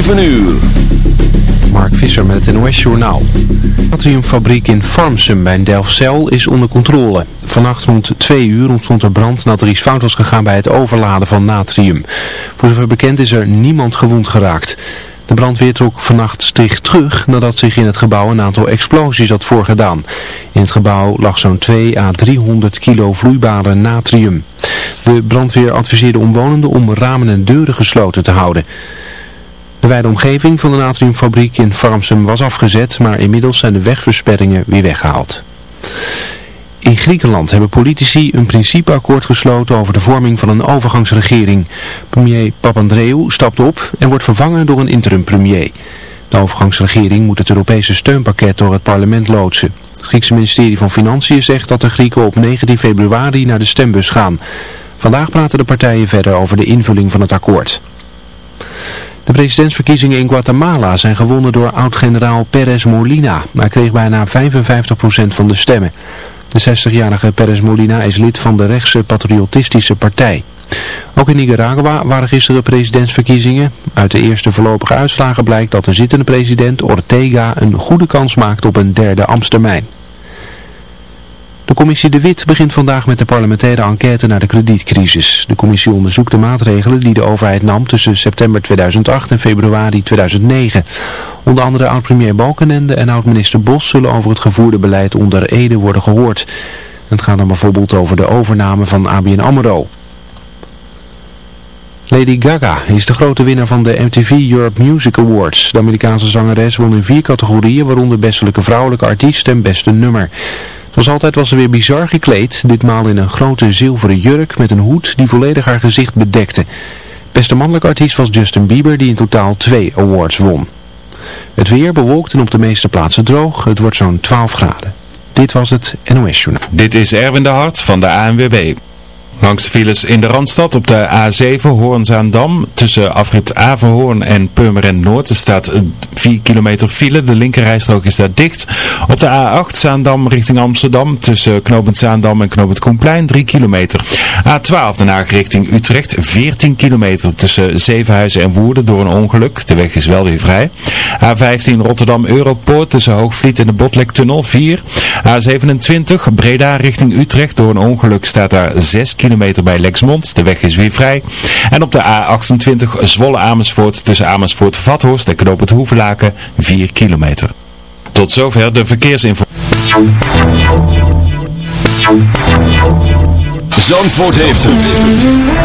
7 uur. Mark Visser met het NOS Journaal. De natriumfabriek in Farmsum bij Delfzijl is onder controle. Vannacht rond 2 uur ontstond er brand nadat er iets fout was gegaan bij het overladen van natrium. Voor zover bekend is er niemand gewond geraakt. De brandweer trok vannacht sticht terug nadat zich in het gebouw een aantal explosies had voorgedaan. In het gebouw lag zo'n 2 à 300 kilo vloeibare natrium. De brandweer adviseerde omwonenden om ramen en deuren gesloten te houden. De wijde omgeving van de natriumfabriek in Farmsum was afgezet, maar inmiddels zijn de wegversperringen weer weggehaald. In Griekenland hebben politici een principeakkoord gesloten over de vorming van een overgangsregering. Premier Papandreou stapt op en wordt vervangen door een interim-premier. De overgangsregering moet het Europese steunpakket door het parlement loodsen. Het Griekse ministerie van Financiën zegt dat de Grieken op 19 februari naar de stembus gaan. Vandaag praten de partijen verder over de invulling van het akkoord. De presidentsverkiezingen in Guatemala zijn gewonnen door oud-generaal Perez Molina. Hij kreeg bijna 55% van de stemmen. De 60-jarige Perez Molina is lid van de rechtse patriotistische partij. Ook in Nicaragua waren gisteren presidentsverkiezingen. Uit de eerste voorlopige uitslagen blijkt dat de zittende president Ortega een goede kans maakt op een derde ambtstermijn. De commissie De Wit begint vandaag met de parlementaire enquête naar de kredietcrisis. De commissie onderzoekt de maatregelen die de overheid nam tussen september 2008 en februari 2009. Onder andere oud-premier Balkenende en oud-minister Bos zullen over het gevoerde beleid onder Ede worden gehoord. Het gaat dan bijvoorbeeld over de overname van ABN AMRO. Lady Gaga is de grote winnaar van de MTV Europe Music Awards. De Amerikaanse zangeres won in vier categorieën, waaronder bestelijke vrouwelijke artiest en beste nummer. Zoals altijd was ze weer bizar gekleed, ditmaal in een grote zilveren jurk met een hoed die volledig haar gezicht bedekte. Beste mannelijke artiest was Justin Bieber die in totaal twee awards won. Het weer bewolkt en op de meeste plaatsen droog. Het wordt zo'n 12 graden. Dit was het NOS Journaal. Dit is Erwin de Hart van de ANWB. Langs de files in de Randstad op de A7 Hoornzaandam tussen afrit Averhoorn en Purmerend Noord. Staat 4 kilometer file, de linkerrijstrook is daar dicht. Op de A8 Zaandam richting Amsterdam tussen Knopend Zaandam en Knopend Koenplein 3 kilometer. A12 Den Haag richting Utrecht 14 kilometer tussen Zevenhuizen en Woerden door een ongeluk. De weg is wel weer vrij. A15 Rotterdam Europoort tussen Hoogvliet en de Botlektunnel 4. A27 Breda richting Utrecht door een ongeluk staat daar 6 kilometer kilometer bij Lexmond. De weg is weer vrij. En op de A28 Zwolle Amersfoort tussen Amersfoort Vathorst en Knoop het Hoevelaken 4 kilometer. Tot zover de verkeersinformatie. Zandvoort heeft het.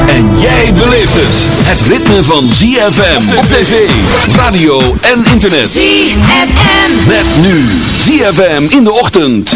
En jij beleeft het. Het ritme van ZFM op tv, radio en internet. ZFM. Met nu ZFM in de ochtend.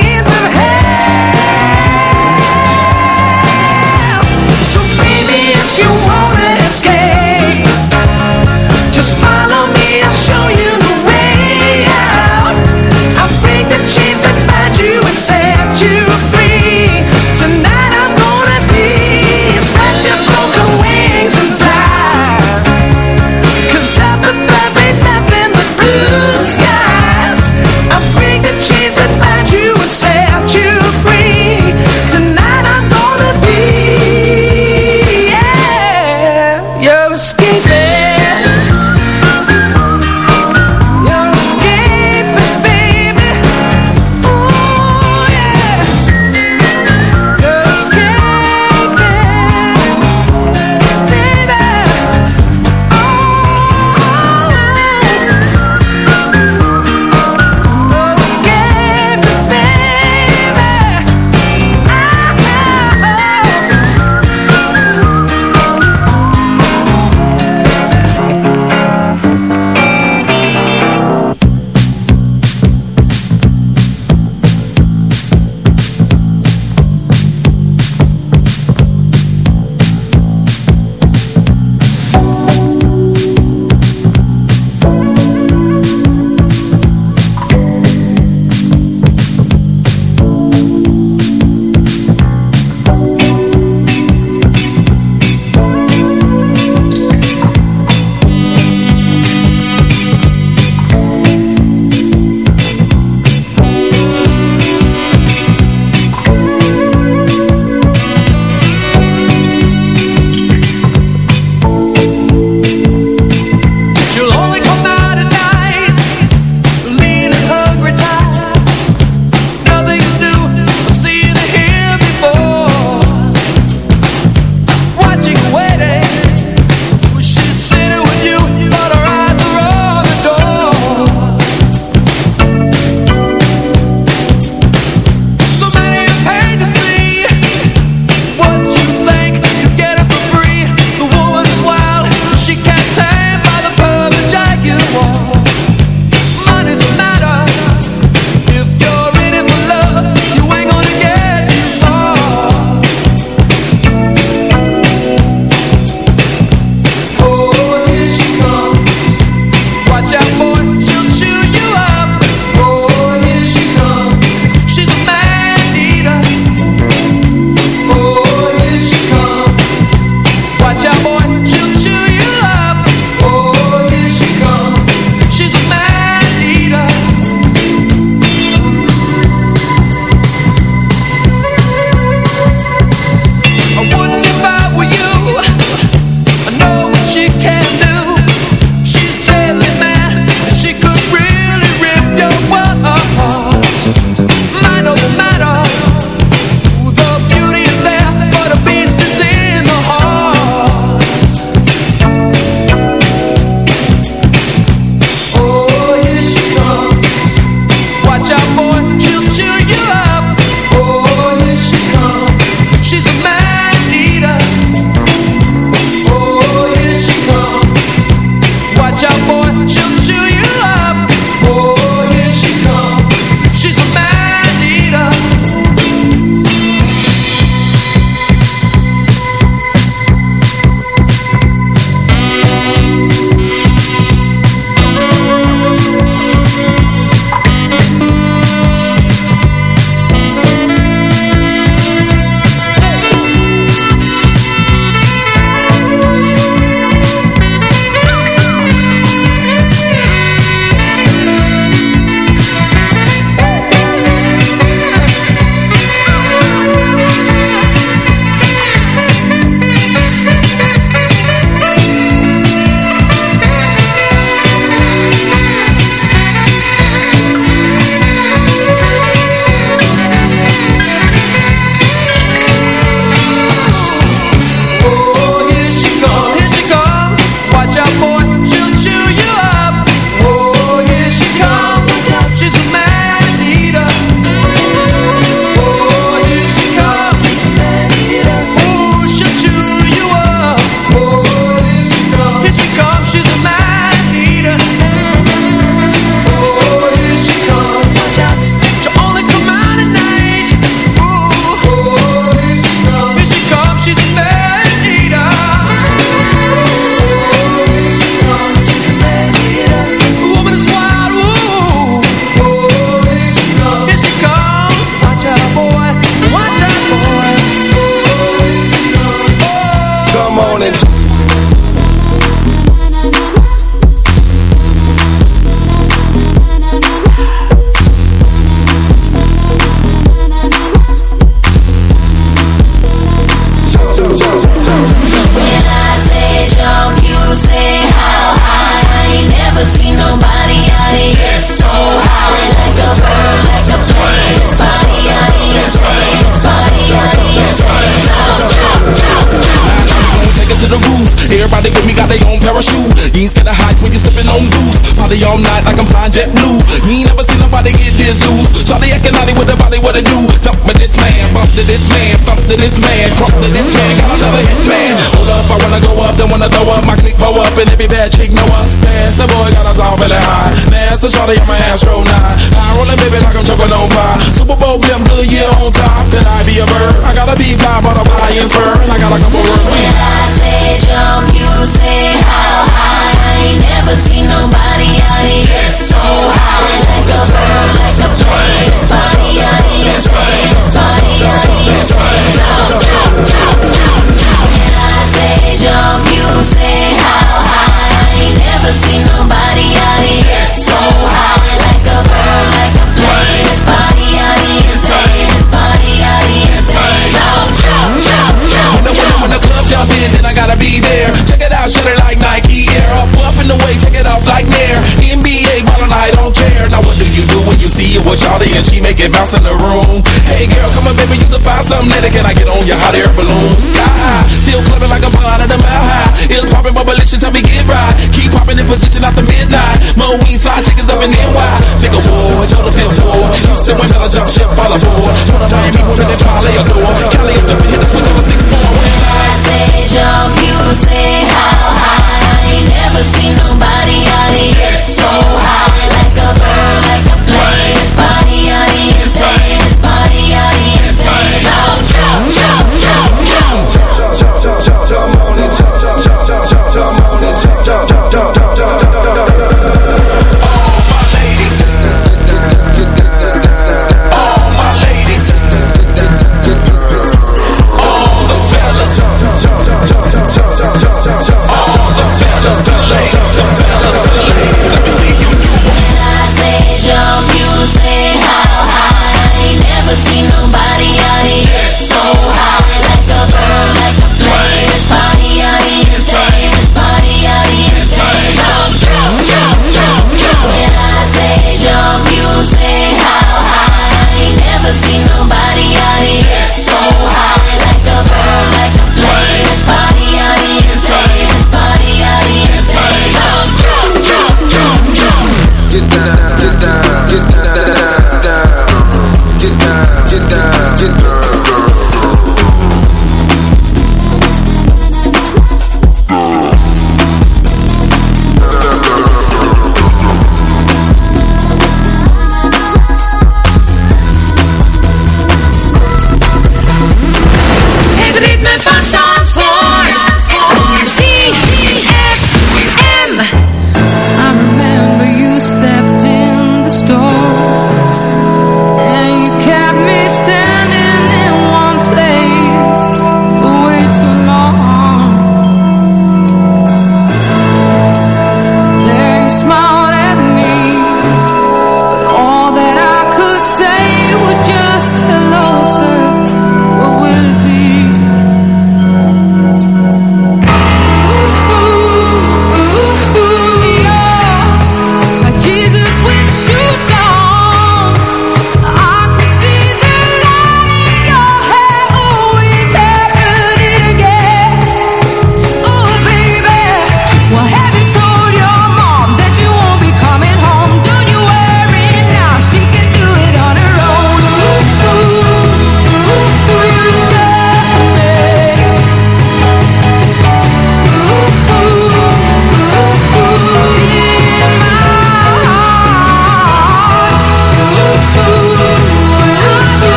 high. Master Shawty on my Astro 9. I rollin' baby like I'm choking on pie. Super Bowl, blim, good year on top. Could I be a bird? I gotta be fly, but I'm high and spur. And I got a couple words. When I say jump, you say how high. I ain't never seen nobody out here so high. Like a bird, like a plane. Body out here. Body. Jump, jump, jump, jump, jump. When I say jump, you say bounce in the room? Hey girl, come on baby, you can find something later. Can I get on your hot air balloon? Sky high, still clubbing like I'm out of the mile high. It's popping, but malicious, help me get right. Keep popping in position after midnight. Mo weed side chickens up in NY. Think of war, tell the fifth floor. Houston, when I jump ship, fall aboard. Of Miami women that probably adore. Cali is jumping, hit the switch on the six four. I say jump, you say how high. I ain't never seen nobody out here so jump.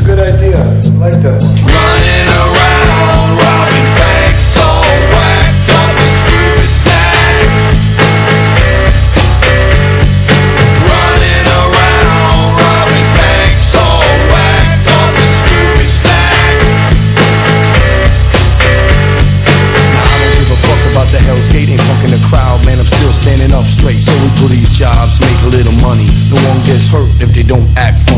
a good idea. I like that. Running around, robbing banks, all whacked up with Scooby snacks. Running around, robbing banks, all whacked up with Scooby snacks. Now I don't give a fuck about the Hell's Gate and fucking the crowd, man. I'm still standing up straight, so we do these jobs, make a little money. No one gets hurt if they don't act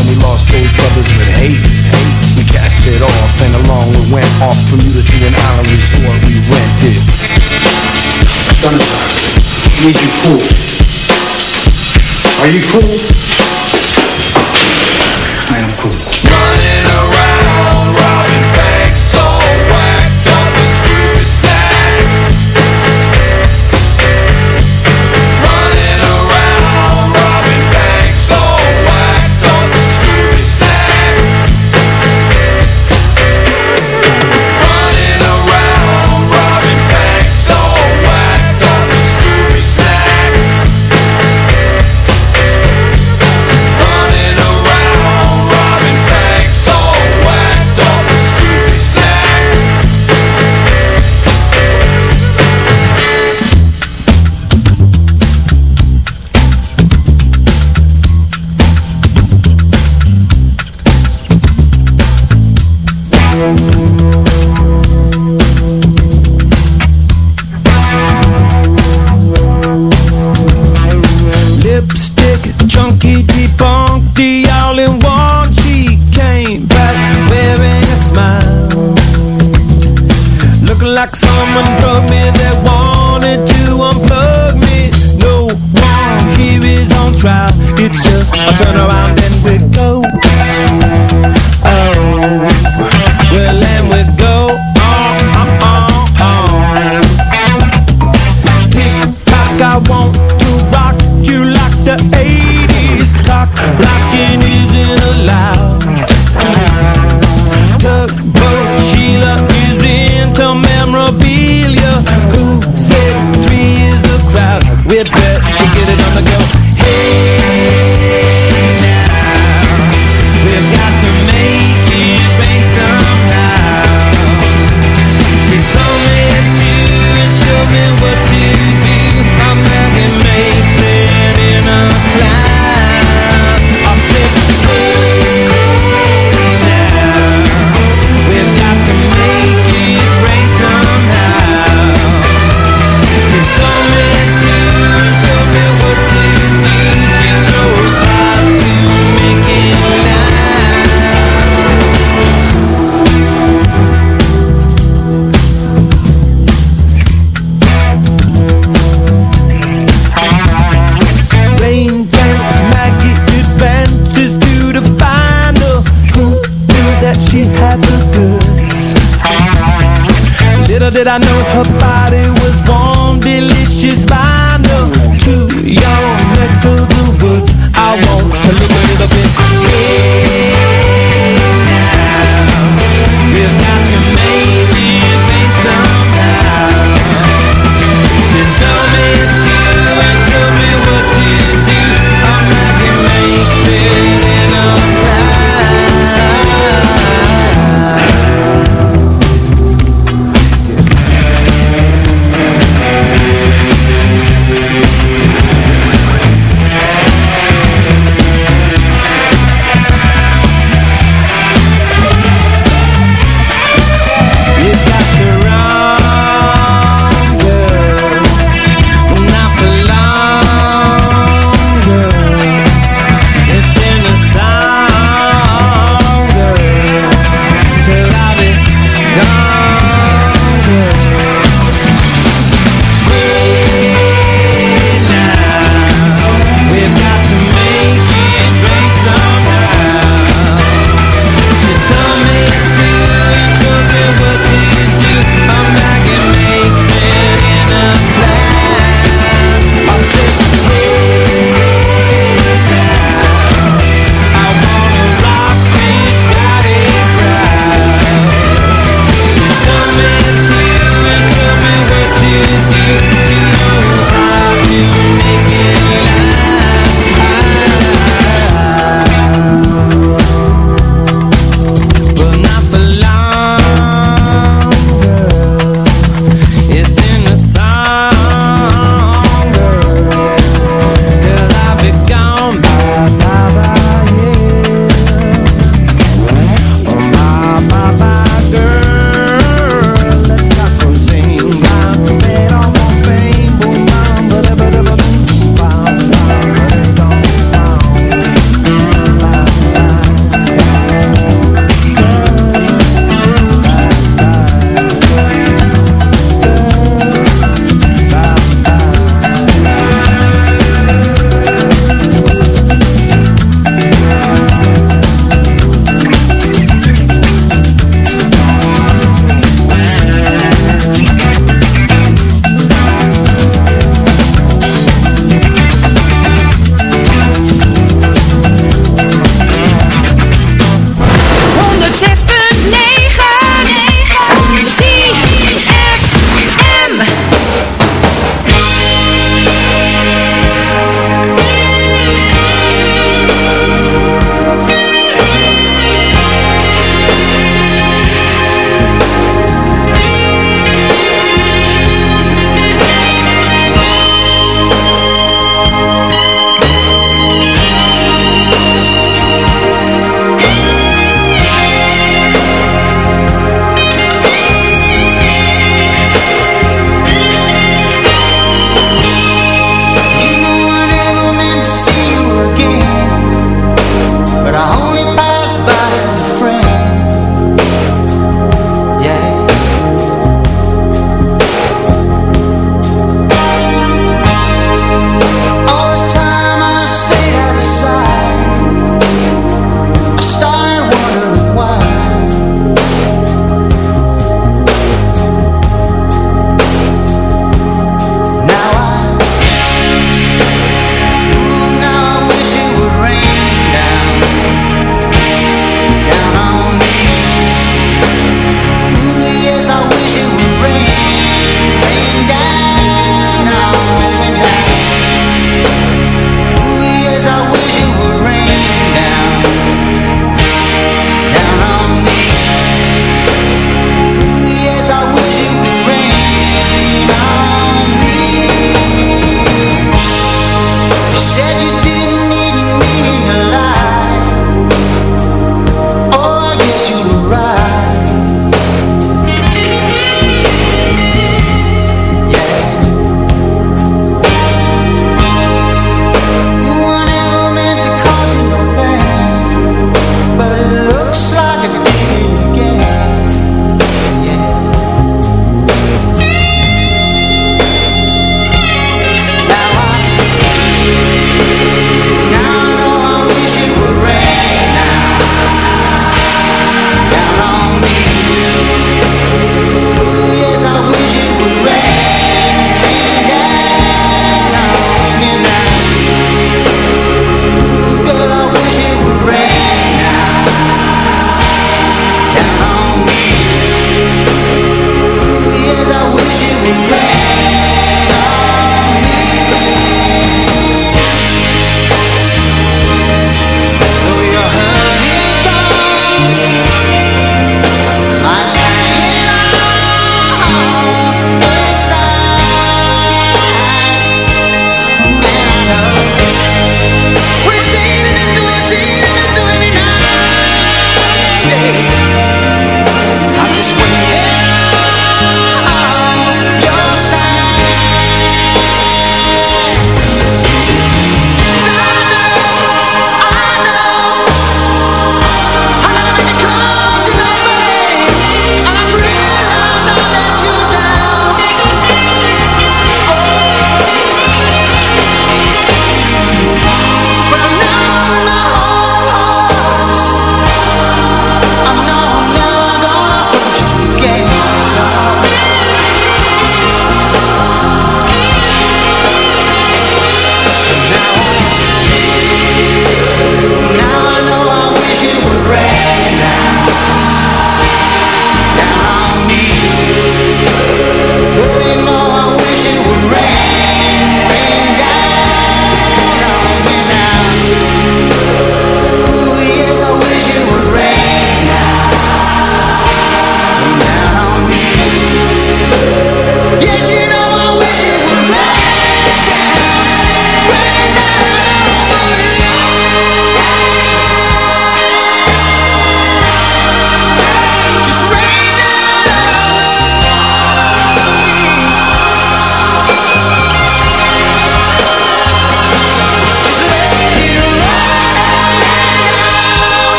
Then we lost those brothers with haste. We cast it off and along we went off Bermuda to an island resort we rented. Sunshine, need you cool. Are you cool? I am cool. It's just a turnaround.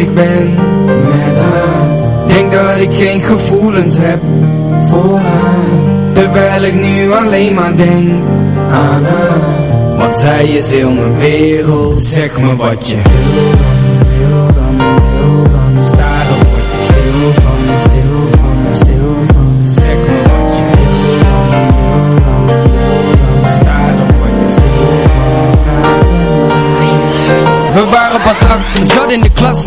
Ik ben met haar. Denk dat ik geen gevoelens heb voor haar. Terwijl ik nu alleen maar denk aan haar. Want zij is heel mijn wereld, zeg me wat je wil dan, wil dan, wil dan Staren stil van, stil van, stil van. Zeg me wat je wil dan, wil dan, wil dan Staren word stil We waren pas acht, zat in de klas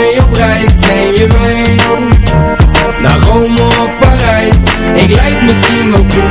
misschien wel